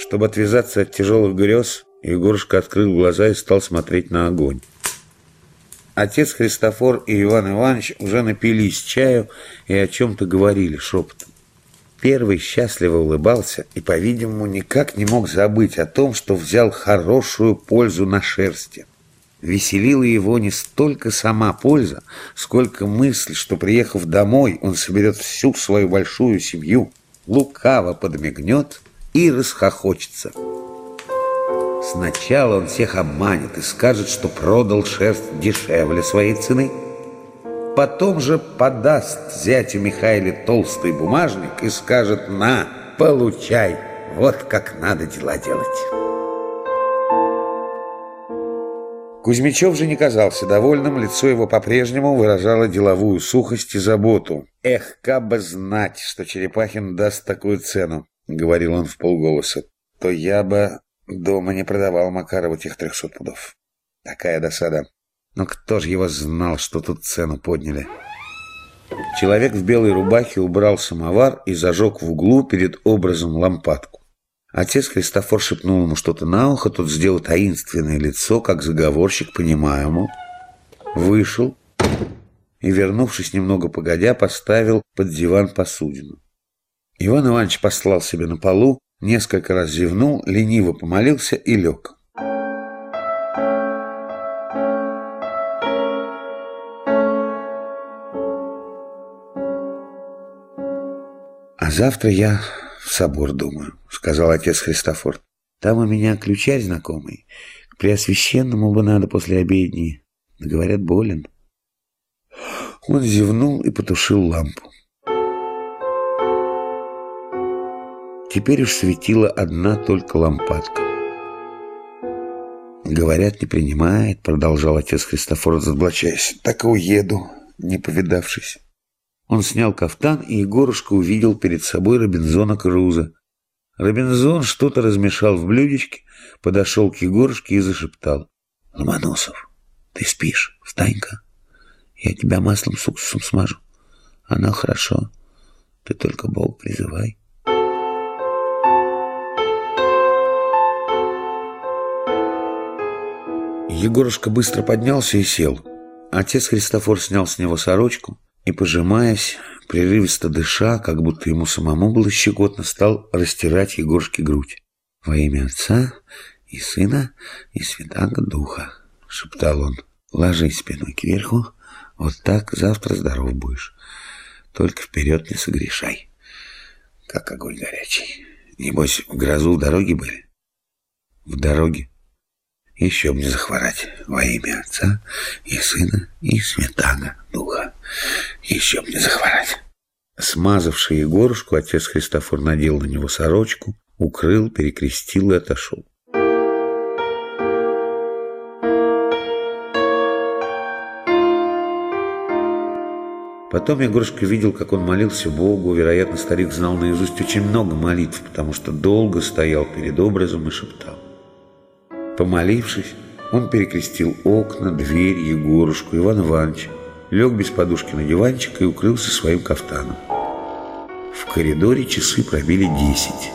Чтобы отвязаться от тяжелых грез, Егорушка открыл глаза и стал смотреть на огонь. Отец Христофор и Иван Иванович уже напились чаю и о чем-то говорили шепотом. Первый счастливо улыбался и, по-видимому, никак не мог забыть о том, что взял хорошую пользу на шерсти. Веселила его не столько сама польза, сколько мысль, что, приехав домой, он соберет всю свою большую семью, лукаво подмигнет и расхохочется. Сначала он всех обманет и скажет, что продал шерсть дешевле своей цены. Потом же подаст зятю Михаиле толстый бумажник и скажет «На, получай, вот как надо дела делать». Кузьмичев же не казался довольным, лицо его по-прежнему выражало деловую сухость и заботу. «Эх, кабы знать, что Черепахин даст такую цену», — говорил он в полголоса, — «то я бы дома не продавал Макарову тех трехсот пудов. Такая досада. Но кто же его знал, что тут цену подняли?» Человек в белой рубахе убрал самовар и зажег в углу перед образом лампадку. Отец Христофор шепнул ему что-то на ухо, тот сделал таинственное лицо, как заговорщик, понимаемому, вышел и, вернувшись немного погодя, поставил под диван посудину. Иван Иванович послал себе на полу, несколько раз зевнул, лениво помолился и лег. А завтра я в собор, думаю», — сказал отец Христофор. «Там у меня ключарь знакомый. К Преосвященному бы надо после обедни. Говорят, болен». Он зевнул и потушил лампу. Теперь уж светила одна только лампадка. «Говорят, не принимает», — продолжал отец Христофор, разоблачаясь. «Так и уеду, не повидавшись». Он снял кафтан, и Егорушка увидел перед собой Робинзона Круза. Робинзон что-то размешал в блюдечке, подошел к Егорушке и зашептал. «Ломоносов, ты спишь? Встань-ка. Я тебя маслом с уксусом смажу. Оно хорошо. Ты только Бог призывай». Егорушка быстро поднялся и сел. Отец Христофор снял с него сорочку, и, пожимаясь, прерывисто дыша, как будто ему самому было щекотно, стал растирать Егоршке грудь. «Во имя Отца и Сына и Святаго Духа», — шептал он, — «ложись спиной кверху, вот так завтра здоров будешь. Только вперед не согрешай, как огонь горячий. Небось, в грозу в дороге были?» «В дороге», еще мне захворать во имя Отца и Сына и Святаго Духа. Еще мне захворать. Смазавший Егорушку, отец Христофор надел на него сорочку, укрыл, перекрестил и отошел. Потом Егорушка видел, как он молился Богу. Вероятно, старик знал наизусть очень много молитв, потому что долго стоял перед образом и шептал. Помолившись, он перекрестил окна, дверь, Егорушку, Ивана Ивановича, лег без подушки на диванчик и укрылся своим кафтаном. В коридоре часы пробили десять.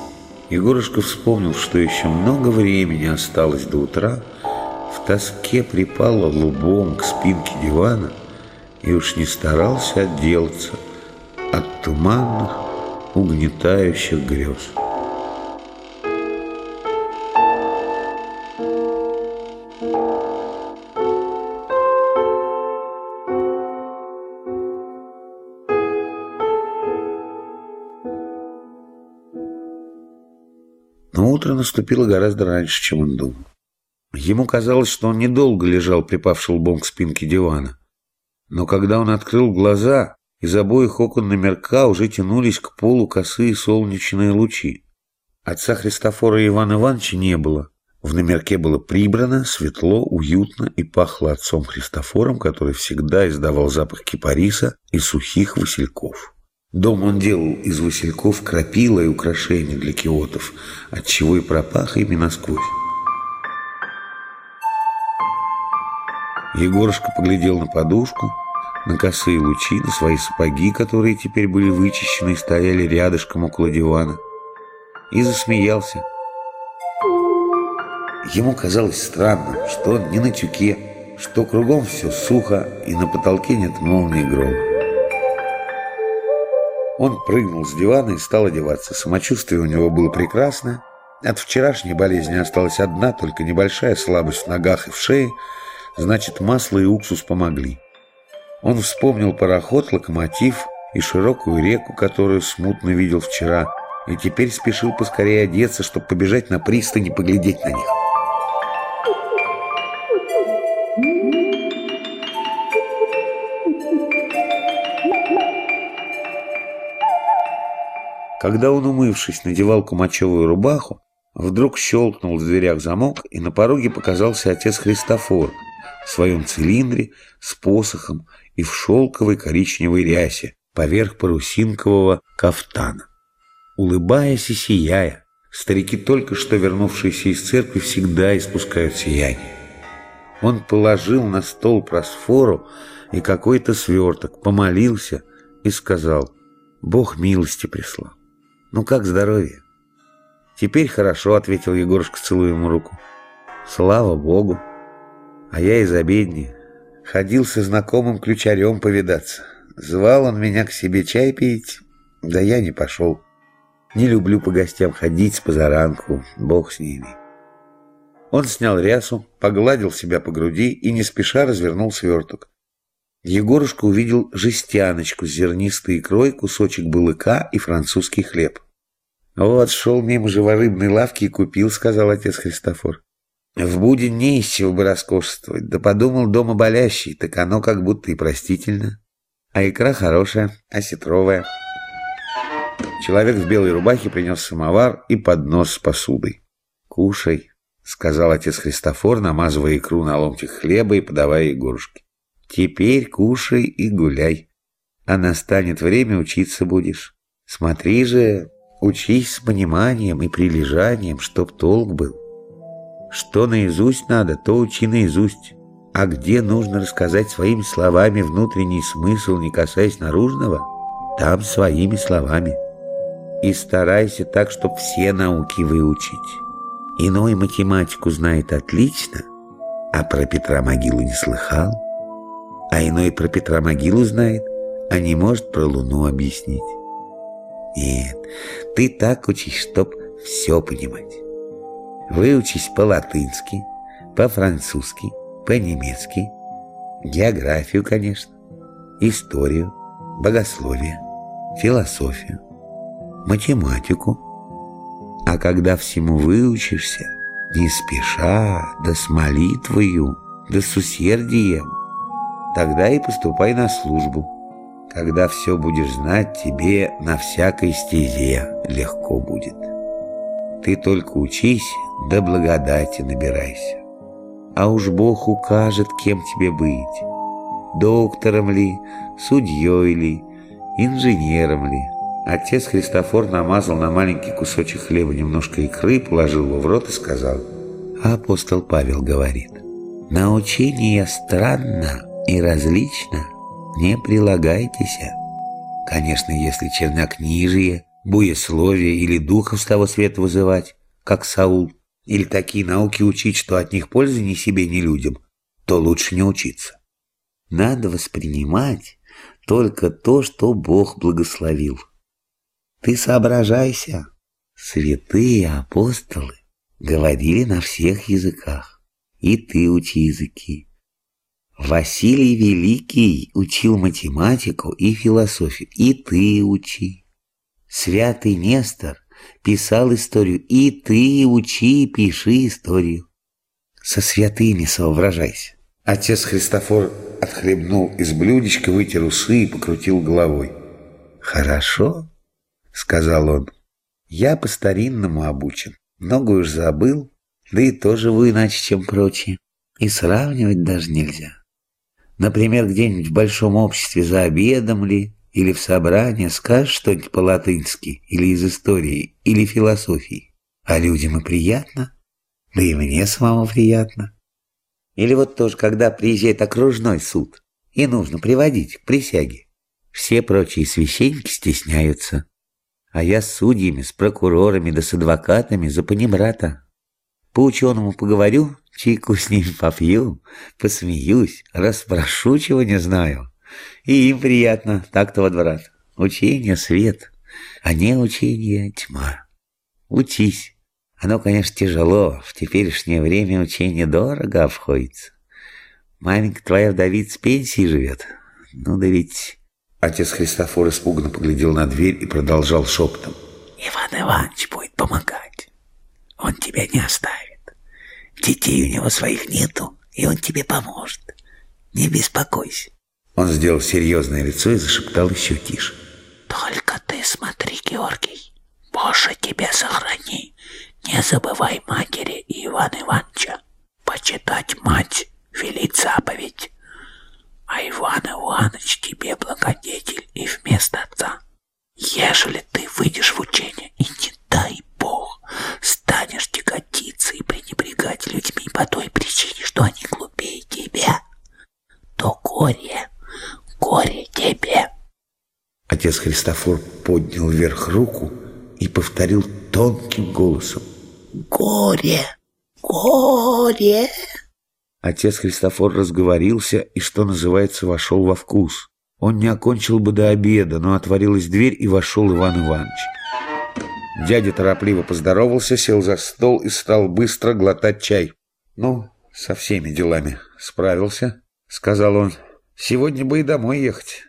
Егорушка вспомнил, что еще много времени осталось до утра, в тоске припал лбом к спинке дивана и уж не старался отделаться от туманных, угнетающих грез. Но утро наступило гораздо раньше, чем он думал. Ему казалось, что он недолго лежал, припавший лбом к спинке дивана. Но когда он открыл глаза, из обоих окон номерка уже тянулись к полу косые солнечные лучи. Отца Христофора и Ивана Ивановича не было. В номерке было прибрано, светло, уютно и пахло отцом Христофором, который всегда издавал запах кипариса и сухих васильков. Дом он делал из васильков крапила и украшений для киотов, отчего и пропах ими насквозь. Егорушка поглядел на подушку, на косые лучи, на свои сапоги, которые теперь были вычищены и стояли рядышком около дивана, и засмеялся, Ему казалось странным, что он не на тюке, что кругом все сухо и на потолке нет молнии грома. Он прыгнул с дивана и стал одеваться. Самочувствие у него было прекрасное. От вчерашней болезни осталась одна, только небольшая слабость в ногах и в шее. Значит, масло и уксус помогли. Он вспомнил пароход, локомотив и широкую реку, которую смутно видел вчера, и теперь спешил поскорее одеться, чтобы побежать на пристань и поглядеть на них. Когда он, умывшись, надевал кумачевую рубаху, вдруг щелкнул в дверях замок, и на пороге показался отец Христофор в своем цилиндре с посохом и в шелковой коричневой рясе поверх парусинкового кафтана. Улыбаясь и сияя, старики, только что вернувшиеся из церкви, всегда испускают сияние. Он положил на стол просфору и какой-то сверток, помолился и сказал, «Бог милости прислал». «Ну как здоровье?» «Теперь хорошо», — ответил Егорушка, целуя ему руку. «Слава Богу! А я из обедни. Ходил со знакомым ключарем повидаться. Звал он меня к себе чай пить, да я не пошел. Не люблю по гостям ходить с позаранку, бог с ними». Он снял рясу, погладил себя по груди и не спеша развернул сверток. Егорушка увидел жестяночку с зернистой икрой, кусочек булыка и французский хлеб. «Вот, шел мимо живорыбной лавки и купил», — сказал отец Христофор. «В будень не из чего бы роскошествовать, да подумал, дома болящий, так оно как будто и простительно. А икра хорошая, осетровая». Человек в белой рубахе принес самовар и поднос с посудой. «Кушай», — сказал отец Христофор, намазывая икру на ломтик хлеба и подавая Егорушке. «Теперь кушай и гуляй, а настанет время учиться будешь. Смотри же, Учись с пониманием и прилежанием, чтоб толк был. Что наизусть надо, то учи наизусть. А где нужно рассказать своими словами внутренний смысл, не касаясь наружного, там своими словами. И старайся так, чтоб все науки выучить. Иной математику знает отлично, а про Петра могилу не слыхал. А иной про Петра могилу знает, а не может про Луну объяснить. Нет, ты так учись, чтоб все понимать. Выучись по-латынски, по-французски, по-немецки, географию, конечно, историю, богословие, философию, математику. А когда всему выучишься, не спеша, да с молитвою, да с усердием, тогда и поступай на службу когда все будешь знать, тебе на всякой стезе легко будет. Ты только учись, да благодати набирайся. А уж Бог укажет, кем тебе быть. Доктором ли, судьей ли, инженером ли. Отец Христофор намазал на маленький кусочек хлеба немножко икры, положил его в рот и сказал. А апостол Павел говорит, «Научение странно и различно, не прилагайтесь. Конечно, если чернокнижие, буесловие или духов с того света вызывать, как Саул, или такие науки учить, что от них пользы ни себе, ни людям, то лучше не учиться. Надо воспринимать только то, что Бог благословил. Ты соображайся. Святые апостолы говорили на всех языках, и ты учи языки. Василий Великий учил математику и философию, и ты учи. Святый Нестор писал историю, и ты учи пиши историю. Со святыми соображайся. Отец Христофор отхлебнул из блюдечка, вытер усы и покрутил головой. «Хорошо», — сказал он, — «я по-старинному обучен, многое уж забыл, да и тоже вы иначе, чем прочие, и сравнивать даже нельзя. Например, где-нибудь в большом обществе за обедом ли, или в собрании скажешь что-нибудь по-латынски, или из истории, или философии. А людям и приятно, да и мне самому приятно. Или вот тоже, когда приезжает окружной суд, и нужно приводить к присяге. Все прочие священники стесняются. А я с судьями, с прокурорами да с адвокатами за панибрата. По-ученому поговорю, чайку с ними попью, посмеюсь, расспрошу, чего не знаю. И им приятно, так-то во дворат. Учение — свет, а не учение — тьма. Учись. Оно, конечно, тяжело, в теперешнее время учение дорого обходится. Маменька твоя вдовица пенсии живет. Ну да ведь... Отец Христофор испуганно поглядел на дверь и продолжал шепотом. Иван Иванович будет помогать. Он тебя не оставит. Детей у него своих нету, и он тебе поможет. Не беспокойся. Он сделал серьезное лицо и зашептал еще тише. Только ты смотри, Георгий, Боже тебя сохрани. Не забывай матери и Ивана Ивановича. Почитать мать, велит заповедь. А Иван Иванович тебе благодетель и вместо отца. Ежели ты выйдешь в учение и не дай Бог, станешь тяготиться и пренебрегать людьми по той причине, что они глупее тебя, то горе, горе тебе. Отец Христофор поднял вверх руку и повторил тонким голосом. «Горе! Горе!» Отец Христофор разговорился и, что называется, вошел во вкус. Он не окончил бы до обеда, но отворилась дверь и вошел Иван Иванович. Дядя торопливо поздоровался, сел за стол и стал быстро глотать чай. «Ну, со всеми делами справился», — сказал он. «Сегодня бы и домой ехать.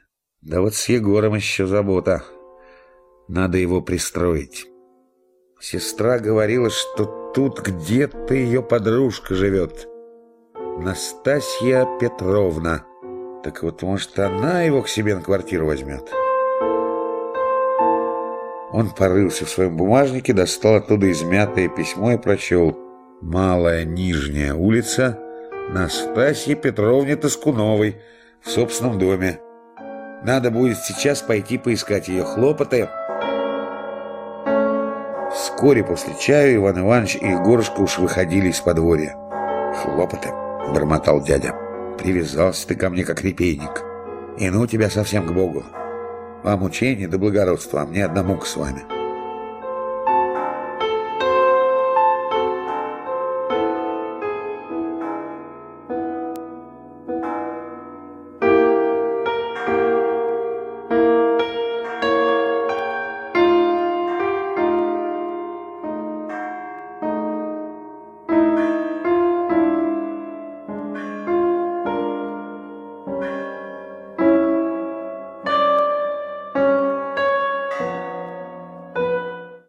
Да вот с Егором еще забота». Надо его пристроить. Сестра говорила, что тут где-то ее подружка живет. Настасья Петровна. Так вот, может, она его к себе на квартиру возьмет? Он порылся в своем бумажнике, достал оттуда измятое письмо и прочел. «Малая Нижняя улица, Настасье Петровне Тоскуновой, в собственном доме. Надо будет сейчас пойти поискать ее хлопоты». Вскоре после чая Иван Иванович и Егорушка уж выходили из подворья. «Хлопоты», — бормотал дядя, — «привязался ты ко мне, как репейник. И ну тебя совсем к Богу. Вам учение да благородство, а мне одному к с вами».